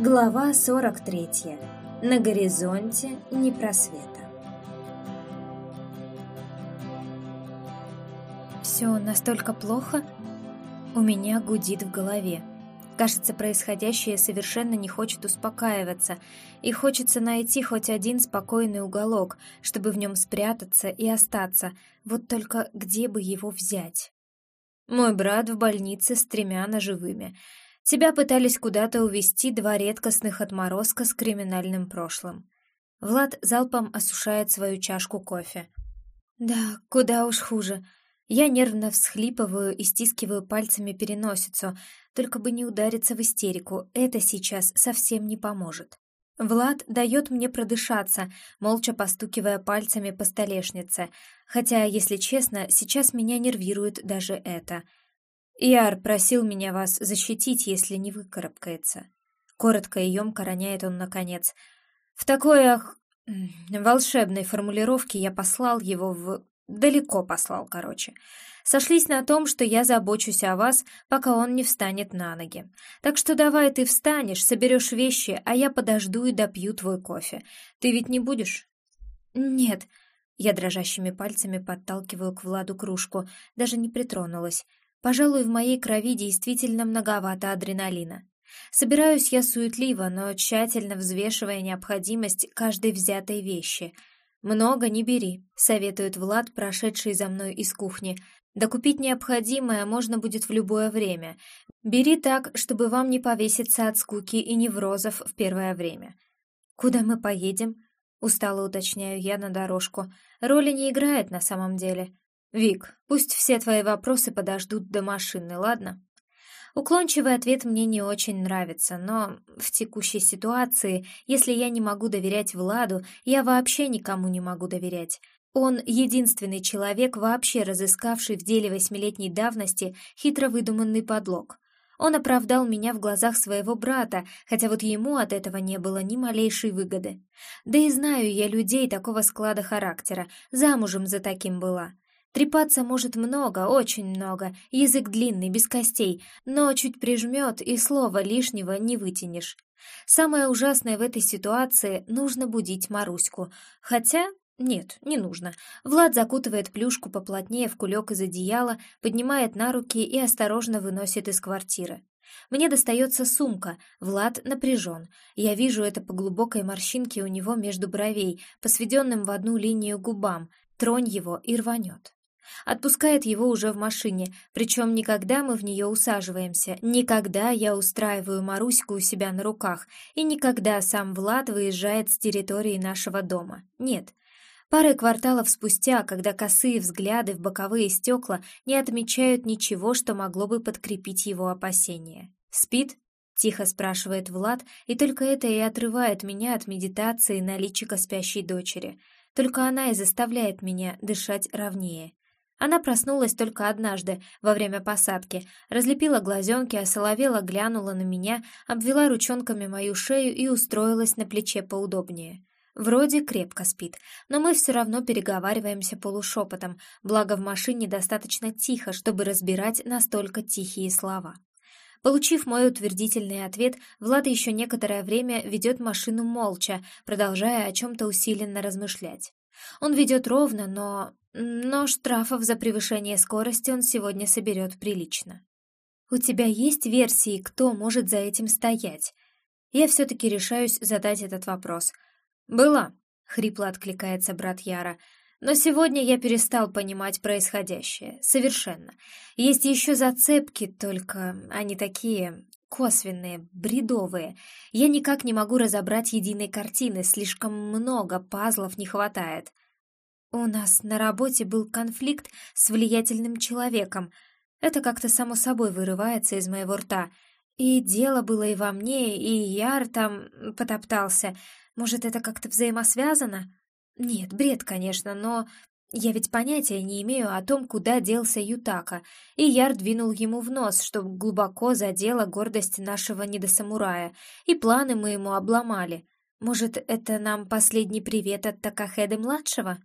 Глава 43. На горизонте непросвета. Все настолько плохо? У меня гудит в голове. Кажется, происходящее совершенно не хочет успокаиваться, и хочется найти хоть один спокойный уголок, чтобы в нем спрятаться и остаться, вот только где бы его взять? Мой брат в больнице с тремя ножевыми — Тебя пытались куда-то увести два редкостных отморозка с криминальным прошлым. Влад залпом осушает свою чашку кофе. Да, куда уж хуже. Я нервно всхлипываю и стискиваю пальцами переносицу, только бы не удариться в истерику, это сейчас совсем не поможет. Влад дает мне продышаться, молча постукивая пальцами по столешнице, хотя, если честно, сейчас меня нервирует даже это — Иар просил меня вас защитить, если не выкарабкается. Коротко и емко роняет он наконец. В такой, ах, волшебной формулировке я послал его в... Далеко послал, короче. Сошлись на том, что я забочусь о вас, пока он не встанет на ноги. Так что давай ты встанешь, соберешь вещи, а я подожду и допью твой кофе. Ты ведь не будешь? Нет. Я дрожащими пальцами подталкиваю к Владу кружку, даже не притронулась. Пожалуй, в моей крови действительно многовато адреналина. Собираюсь я суетливо, но тщательно взвешивая необходимость каждой взятой вещи. «Много не бери», — советует Влад, прошедший за мной из кухни. «Докупить необходимое можно будет в любое время. Бери так, чтобы вам не повеситься от скуки и неврозов в первое время». «Куда мы поедем?» — устало уточняю я на дорожку. «Роли не играет на самом деле. «Вик, пусть все твои вопросы подождут до машины, ладно?» Уклончивый ответ мне не очень нравится, но в текущей ситуации, если я не могу доверять Владу, я вообще никому не могу доверять. Он единственный человек, вообще разыскавший в деле восьмилетней давности хитро выдуманный подлог. Он оправдал меня в глазах своего брата, хотя вот ему от этого не было ни малейшей выгоды. Да и знаю я людей такого склада характера, замужем за таким была. Трепаться может много, очень много, язык длинный, без костей, но чуть прижмет и слова лишнего не вытянешь. Самое ужасное в этой ситуации — нужно будить Маруську. Хотя нет, не нужно. Влад закутывает плюшку поплотнее в кулек из одеяла, поднимает на руки и осторожно выносит из квартиры. Мне достается сумка, Влад напряжен. Я вижу это по глубокой морщинке у него между бровей, по сведенным в одну линию губам. Тронь его и рванет. Отпускает его уже в машине, причем никогда мы в нее усаживаемся, никогда я устраиваю Маруську у себя на руках, и никогда сам Влад выезжает с территории нашего дома. Нет. Пары кварталов спустя, когда косые взгляды в боковые стекла не отмечают ничего, что могло бы подкрепить его опасения. «Спит?» — тихо спрашивает Влад, и только это и отрывает меня от медитации на личико спящей дочери. Только она и заставляет меня дышать ровнее. Она проснулась только однажды, во время посадки, разлепила глазенки, осоловела, глянула на меня, обвела ручонками мою шею и устроилась на плече поудобнее. Вроде крепко спит, но мы все равно переговариваемся полушепотом, благо в машине достаточно тихо, чтобы разбирать настолько тихие слова. Получив мой утвердительный ответ, Влад еще некоторое время ведет машину молча, продолжая о чем-то усиленно размышлять. Он ведет ровно, но... Но штрафов за превышение скорости он сегодня соберет прилично. «У тебя есть версии, кто может за этим стоять?» Я все-таки решаюсь задать этот вопрос. «Была», — хрипло откликается брат Яра, «но сегодня я перестал понимать происходящее. Совершенно. Есть еще зацепки, только они такие косвенные, бредовые. Я никак не могу разобрать единой картины, слишком много пазлов не хватает. У нас на работе был конфликт с влиятельным человеком. Это как-то само собой вырывается из моего рта. И дело было и во мне, и Яр там потоптался. Может, это как-то взаимосвязано? Нет, бред, конечно, но я ведь понятия не имею о том, куда делся Ютака, и Яр двинул ему в нос, что глубоко задела гордость нашего недосамурая, и планы мы ему обломали. Может, это нам последний привет от Такахеды-младшего?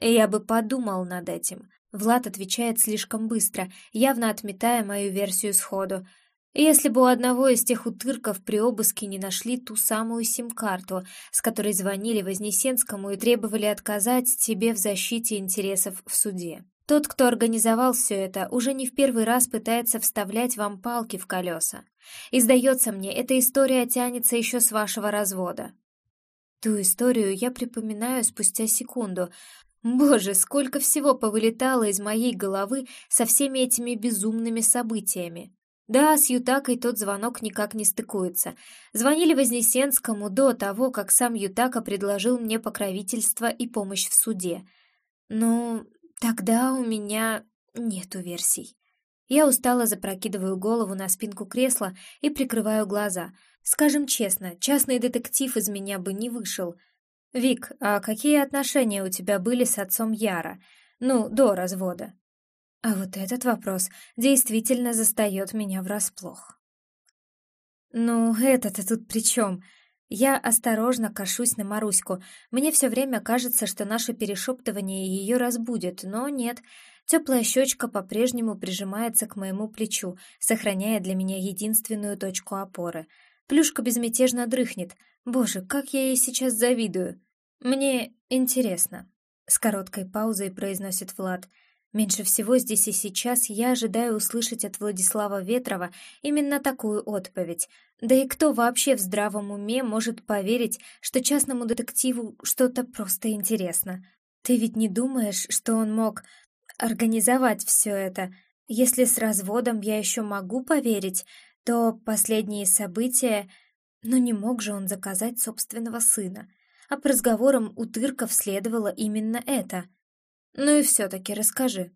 Я бы подумал над этим. Влад отвечает слишком быстро, явно отметая мою версию сходу. Если бы у одного из тех утырков при обыске не нашли ту самую сим-карту, с которой звонили Вознесенскому и требовали отказать тебе в защите интересов в суде. Тот, кто организовал все это, уже не в первый раз пытается вставлять вам палки в колеса. И, сдается мне, эта история тянется еще с вашего развода. Ту историю я припоминаю спустя секунду. Боже, сколько всего повылетало из моей головы со всеми этими безумными событиями. Да, с Ютакой тот звонок никак не стыкуется. Звонили Вознесенскому до того, как сам Ютака предложил мне покровительство и помощь в суде. Ну, тогда у меня нету версий. Я устало запрокидываю голову на спинку кресла и прикрываю глаза. Скажем честно, частный детектив из меня бы не вышел. Вик, а какие отношения у тебя были с отцом Яра? Ну, до развода. А вот этот вопрос действительно застает меня врасплох. Ну, это-то тут при чем? Я осторожно кашусь на Маруську. Мне все время кажется, что наше перешептывание ее разбудит, но нет. Теплая щечка по-прежнему прижимается к моему плечу, сохраняя для меня единственную точку опоры. Плюшка безмятежно дрыхнет. Боже, как я ей сейчас завидую. Мне интересно. С короткой паузой произносит Влад. Меньше всего здесь и сейчас я ожидаю услышать от Владислава Ветрова именно такую отповедь. Да и кто вообще в здравом уме может поверить, что частному детективу что-то просто интересно? Ты ведь не думаешь, что он мог организовать все это. Если с разводом я еще могу поверить, то последние события... Но не мог же он заказать собственного сына. А по разговорам у Тырков следовало именно это. Ну и все-таки расскажи.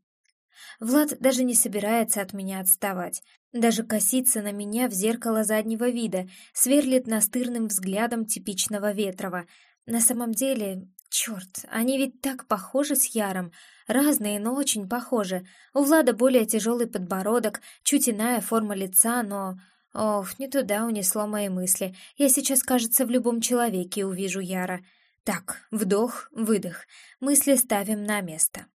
Влад даже не собирается от меня отставать. Даже косится на меня в зеркало заднего вида, сверлит настырным взглядом типичного Ветрова. На самом деле, черт, они ведь так похожи с Яром, Разные, но очень похожи. У Влада более тяжелый подбородок, чуть иная форма лица, но... Ох, не туда унесло мои мысли. Я сейчас, кажется, в любом человеке увижу Яра. Так, вдох, выдох. Мысли ставим на место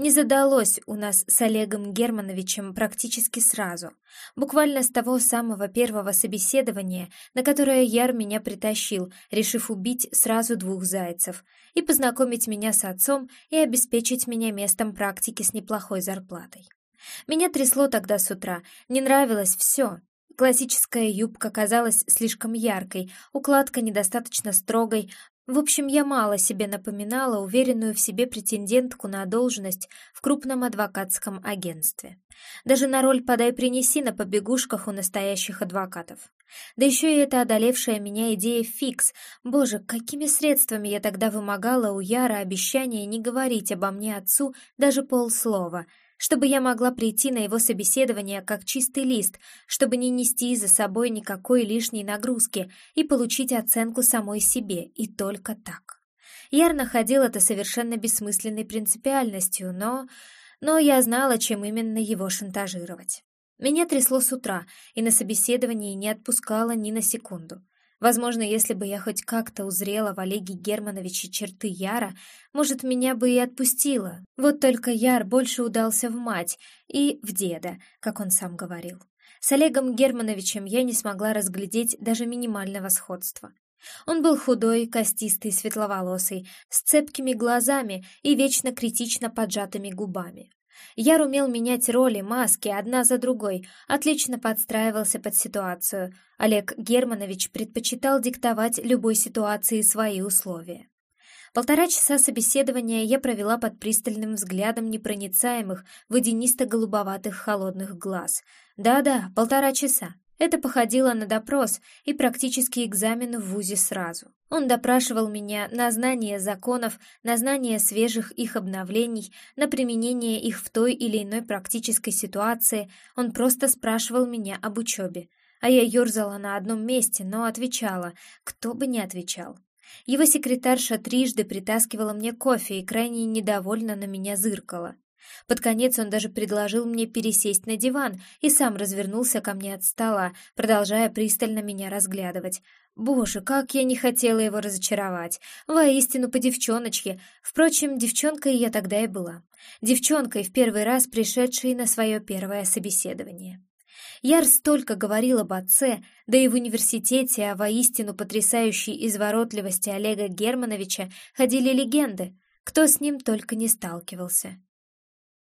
не задалось у нас с Олегом Германовичем практически сразу. Буквально с того самого первого собеседования, на которое Яр меня притащил, решив убить сразу двух зайцев, и познакомить меня с отцом и обеспечить меня местом практики с неплохой зарплатой. Меня трясло тогда с утра, не нравилось все, Классическая юбка казалась слишком яркой, укладка недостаточно строгой, в общем, я мало себе напоминала уверенную в себе претендентку на должность в крупном адвокатском агентстве. Даже на роль «подай-принеси» на побегушках у настоящих адвокатов. Да еще и эта одолевшая меня идея фикс. Боже, какими средствами я тогда вымогала у Яра обещание не говорить обо мне отцу даже полслова — чтобы я могла прийти на его собеседование как чистый лист, чтобы не нести за собой никакой лишней нагрузки и получить оценку самой себе, и только так. Яр находил это совершенно бессмысленной принципиальностью, но... Но я знала, чем именно его шантажировать. Меня трясло с утра, и на собеседовании не отпускала ни на секунду. Возможно, если бы я хоть как-то узрела в Олеге Германовиче черты Яра, может, меня бы и отпустило. Вот только Яр больше удался в мать и в деда, как он сам говорил. С Олегом Германовичем я не смогла разглядеть даже минимального сходства. Он был худой, костистый, светловолосый, с цепкими глазами и вечно критично поджатыми губами. Яр умел менять роли, маски, одна за другой, отлично подстраивался под ситуацию. Олег Германович предпочитал диктовать любой ситуации свои условия. Полтора часа собеседования я провела под пристальным взглядом непроницаемых, водянисто-голубоватых холодных глаз. Да-да, полтора часа. Это походило на допрос и практически экзамен в ВУЗе сразу. Он допрашивал меня на знание законов, на знание свежих их обновлений, на применение их в той или иной практической ситуации. Он просто спрашивал меня об учебе. А я ерзала на одном месте, но отвечала, кто бы ни отвечал. Его секретарша трижды притаскивала мне кофе и крайне недовольно на меня зыркала. Под конец он даже предложил мне пересесть на диван и сам развернулся ко мне от стола, продолжая пристально меня разглядывать. Боже, как я не хотела его разочаровать. Воистину, по девчоночке. Впрочем, девчонкой я тогда и была. Девчонкой, в первый раз пришедшей на свое первое собеседование. Яр столько говорил об отце, да и в университете о воистину потрясающей изворотливости Олега Германовича ходили легенды, кто с ним только не сталкивался.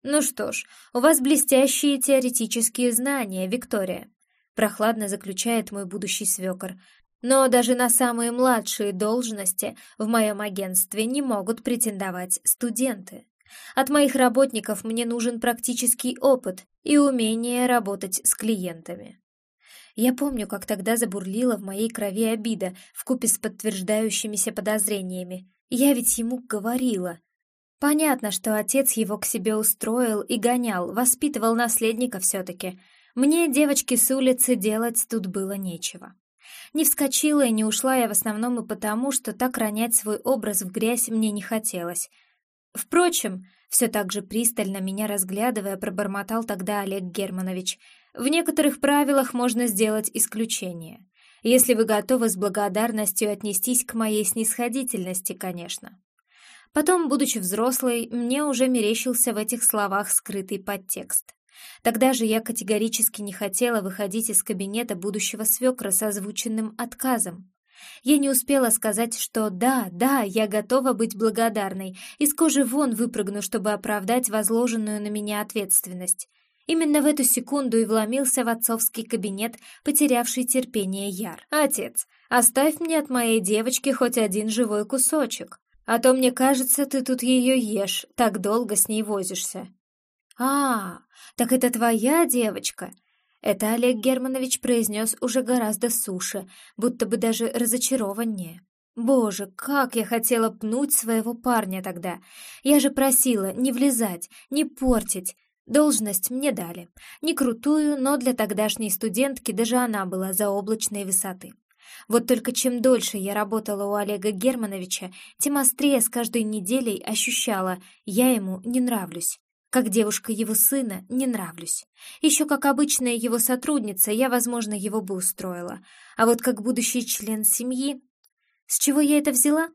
«Ну что ж, у вас блестящие теоретические знания, Виктория», прохладно заключает мой будущий свекор. «Но даже на самые младшие должности в моем агентстве не могут претендовать студенты. От моих работников мне нужен практический опыт и умение работать с клиентами». Я помню, как тогда забурлила в моей крови обида вкупе с подтверждающимися подозрениями. Я ведь ему говорила, Понятно, что отец его к себе устроил и гонял, воспитывал наследника все-таки. Мне, девочке с улицы, делать тут было нечего. Не вскочила и не ушла я в основном и потому, что так ронять свой образ в грязь мне не хотелось. Впрочем, все так же пристально меня разглядывая, пробормотал тогда Олег Германович, в некоторых правилах можно сделать исключение. Если вы готовы с благодарностью отнестись к моей снисходительности, конечно. Потом, будучи взрослой, мне уже мерещился в этих словах скрытый подтекст. Тогда же я категорически не хотела выходить из кабинета будущего свекра с озвученным отказом. Я не успела сказать, что да, да, я готова быть благодарной, из кожи вон выпрыгну, чтобы оправдать возложенную на меня ответственность. Именно в эту секунду и вломился в отцовский кабинет, потерявший терпение Яр. «Отец, оставь мне от моей девочки хоть один живой кусочек. А то, мне кажется, ты тут ее ешь, так долго с ней возишься». «А, так это твоя девочка?» Это Олег Германович произнес уже гораздо суше, будто бы даже разочарованнее. Боже, как я хотела пнуть своего парня тогда! Я же просила не влезать, не портить. Должность мне дали. Не крутую, но для тогдашней студентки даже она была заоблачной высоты. Вот только чем дольше я работала у Олега Германовича, тем острее с каждой неделей ощущала, я ему не нравлюсь. Как девушка его сына не нравлюсь. Еще как обычная его сотрудница я, возможно, его бы устроила. А вот как будущий член семьи... С чего я это взяла?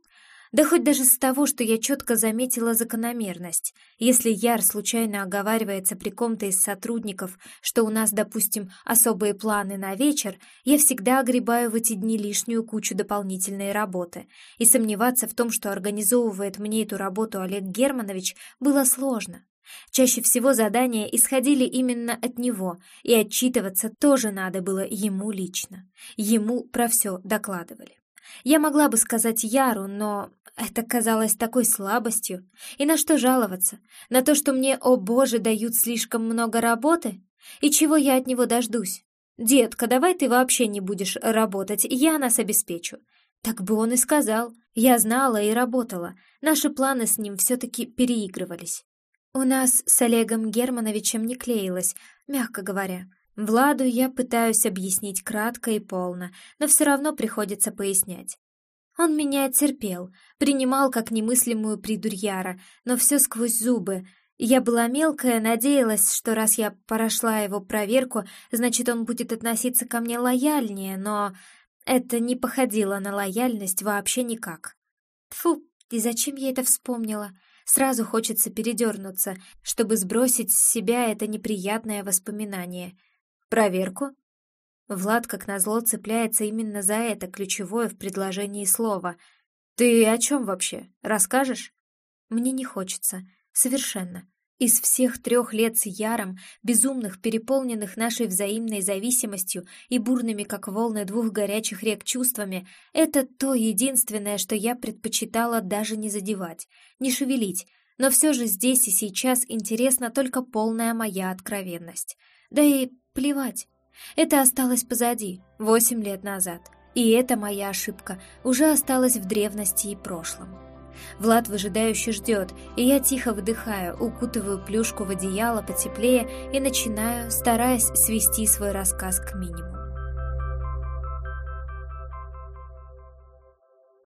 Да хоть даже с того, что я четко заметила закономерность. Если Яр случайно оговаривается при ком-то из сотрудников, что у нас, допустим, особые планы на вечер, я всегда огребаю в эти дни лишнюю кучу дополнительной работы. И сомневаться в том, что организовывает мне эту работу Олег Германович, было сложно. Чаще всего задания исходили именно от него, и отчитываться тоже надо было ему лично. Ему про все докладывали. Я могла бы сказать Яру, но это казалось такой слабостью. И на что жаловаться? На то, что мне, о боже, дают слишком много работы? И чего я от него дождусь? «Детка, давай ты вообще не будешь работать, я нас обеспечу». Так бы он и сказал. Я знала и работала. Наши планы с ним все-таки переигрывались. У нас с Олегом Германовичем не клеилось, мягко говоря. Владу я пытаюсь объяснить кратко и полно, но все равно приходится пояснять. Он меня терпел, принимал как немыслимую придурьяра, но все сквозь зубы. Я была мелкая, надеялась, что раз я прошла его проверку, значит, он будет относиться ко мне лояльнее, но это не походило на лояльность вообще никак. Тфу, и зачем я это вспомнила? Сразу хочется передернуться, чтобы сбросить с себя это неприятное воспоминание — Проверку? Влад, как назло, цепляется именно за это ключевое в предложении слова. «Ты о чем вообще? Расскажешь?» Мне не хочется. Совершенно. Из всех трех лет с Яром, безумных, переполненных нашей взаимной зависимостью и бурными, как волны двух горячих рек чувствами, это то единственное, что я предпочитала даже не задевать, не шевелить, но все же здесь и сейчас интересна только полная моя откровенность. Да и Плевать. Это осталось позади, восемь лет назад. И эта моя ошибка уже осталась в древности и прошлом. Влад выжидающе ждет, и я тихо выдыхаю, укутываю плюшку в одеяло потеплее и начинаю, стараясь свести свой рассказ к минимуму.